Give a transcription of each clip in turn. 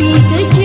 一个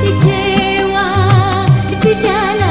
kecewa tidak